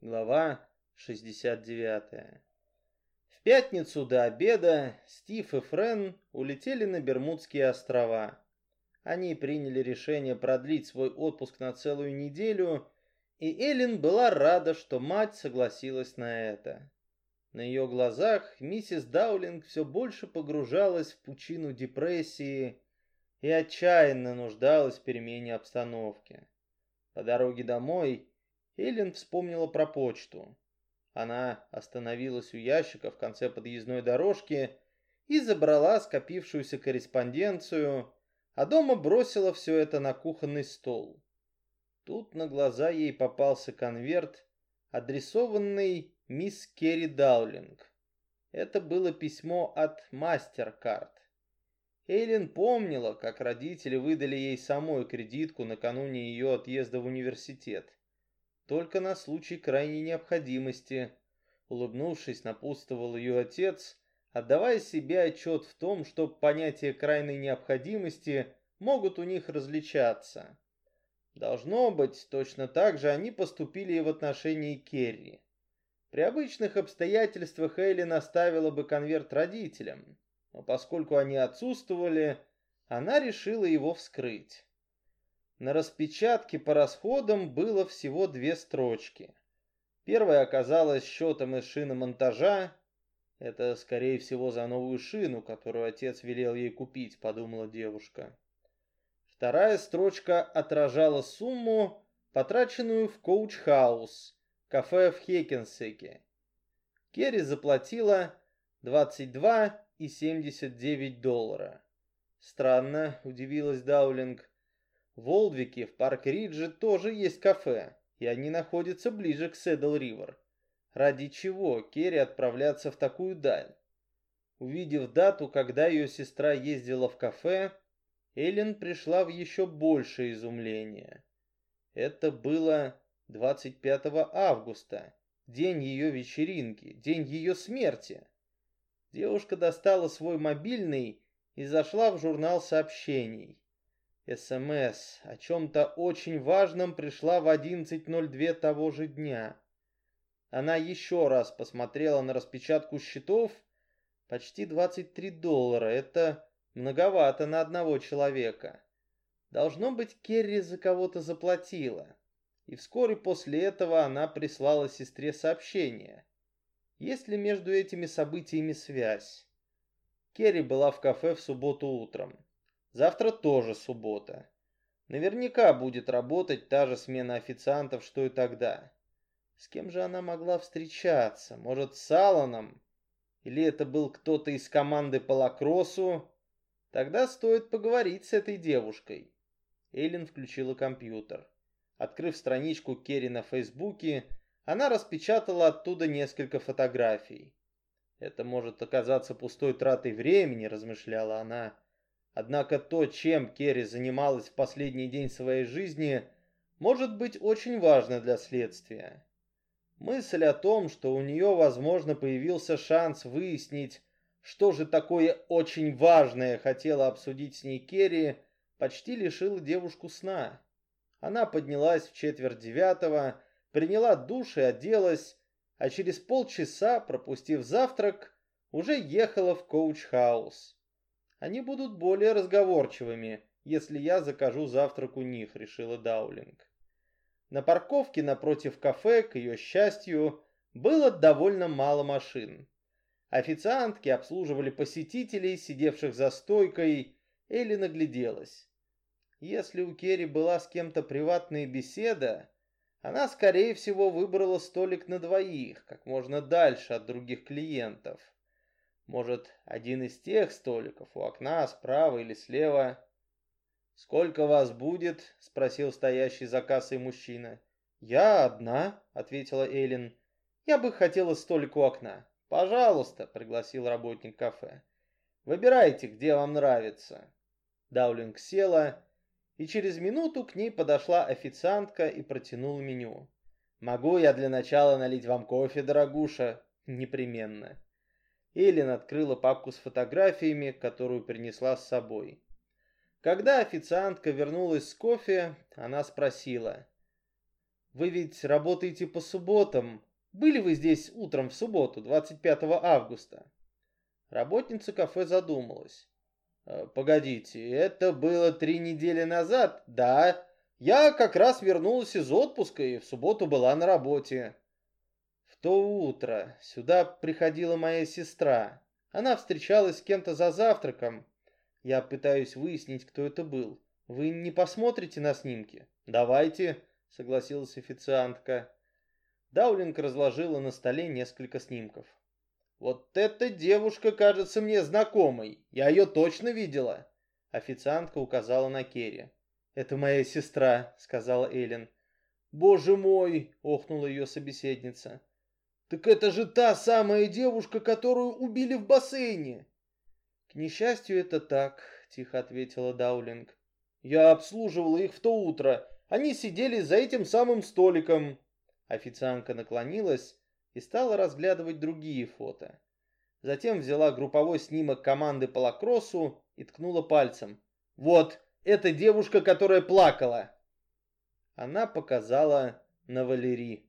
Глава 69. В пятницу до обеда Стив и Френ улетели на Бермудские острова. Они приняли решение продлить свой отпуск на целую неделю, и Эллен была рада, что мать согласилась на это. На ее глазах миссис Даулинг все больше погружалась в пучину депрессии и отчаянно нуждалась в перемене обстановки. По дороге домой Эллен вспомнила про почту. Она остановилась у ящика в конце подъездной дорожки и забрала скопившуюся корреспонденцию, а дома бросила все это на кухонный стол. Тут на глаза ей попался конверт, адресованный мисс Керри Даулинг. Это было письмо от MasterCard. Эйлин помнила, как родители выдали ей самой кредитку накануне ее отъезда в университет только на случай крайней необходимости. Улыбнувшись, напутствовал ее отец, отдавая себе отчет в том, что понятия крайней необходимости могут у них различаться. Должно быть, точно так же они поступили и в отношении Керри. При обычных обстоятельствах Эллен оставила бы конверт родителям, но поскольку они отсутствовали, она решила его вскрыть. На распечатке по расходам было всего две строчки. Первая оказалась счетом из шиномонтажа. Это, скорее всего, за новую шину, которую отец велел ей купить, подумала девушка. Вторая строчка отражала сумму, потраченную в коуч-хаус, кафе в Хекенсеке. Керри заплатила 22,79 доллара. Странно, удивилась Даулинг. В Олдвике, в Парк-Ридже тоже есть кафе, и они находятся ближе к Седл-Ривер. Ради чего Керри отправляться в такую даль? Увидев дату, когда ее сестра ездила в кафе, Эллен пришла в еще большее изумление. Это было 25 августа, день ее вечеринки, день ее смерти. Девушка достала свой мобильный и зашла в журнал сообщений. СМС о чем-то очень важном пришла в 11.02 того же дня. Она еще раз посмотрела на распечатку счетов. Почти 23 доллара. Это многовато на одного человека. Должно быть, Керри за кого-то заплатила. И вскоре после этого она прислала сестре сообщение. Есть ли между этими событиями связь? Керри была в кафе в субботу утром. Завтра тоже суббота. Наверняка будет работать та же смена официантов, что и тогда. С кем же она могла встречаться? Может, с Алланом? Или это был кто-то из команды по лакроссу? Тогда стоит поговорить с этой девушкой. Эйлин включила компьютер. Открыв страничку Керри на Фейсбуке, она распечатала оттуда несколько фотографий. «Это может оказаться пустой тратой времени», — размышляла она. Однако то, чем Керри занималась в последний день своей жизни, может быть очень важно для следствия. Мысль о том, что у нее, возможно, появился шанс выяснить, что же такое очень важное хотела обсудить с ней Керри, почти лишила девушку сна. Она поднялась в четверть девятого, приняла душ и оделась, а через полчаса, пропустив завтрак, уже ехала в коуч-хаус. Они будут более разговорчивыми, если я закажу завтрак у них, решила Даулинг. На парковке напротив кафе, к ее счастью, было довольно мало машин. Официантки обслуживали посетителей, сидевших за стойкой, Элли нагляделась. Если у Керри была с кем-то приватная беседа, она, скорее всего, выбрала столик на двоих, как можно дальше от других клиентов. Может, один из тех столиков у окна справа или слева? «Сколько вас будет?» — спросил стоящий за кассой мужчина. «Я одна», — ответила Эйлин. «Я бы хотела столик у окна». «Пожалуйста», — пригласил работник кафе. «Выбирайте, где вам нравится». Даулинг села, и через минуту к ней подошла официантка и протянула меню. «Могу я для начала налить вам кофе, дорогуша?» «Непременно». Эллен открыла папку с фотографиями, которую принесла с собой. Когда официантка вернулась с кофе, она спросила. Вы ведь работаете по субботам. Были вы здесь утром в субботу, 25 августа?» Работница кафе задумалась. «Э, «Погодите, это было три недели назад?» «Да, я как раз вернулась из отпуска и в субботу была на работе». То утро сюда приходила моя сестра. Она встречалась с кем-то за завтраком. Я пытаюсь выяснить, кто это был. Вы не посмотрите на снимки? Давайте, согласилась официантка. Даулинг разложила на столе несколько снимков. Вот эта девушка кажется мне знакомой. Я ее точно видела. Официантка указала на Керри. Это моя сестра, сказала Эллен. Боже мой, охнула ее собеседница. Так это же та самая девушка, которую убили в бассейне. К несчастью, это так, тихо ответила Даулинг. Я обслуживала их в то утро. Они сидели за этим самым столиком. Официантка наклонилась и стала разглядывать другие фото. Затем взяла групповой снимок команды по лакроссу и ткнула пальцем. Вот, это девушка, которая плакала. Она показала на Валерии.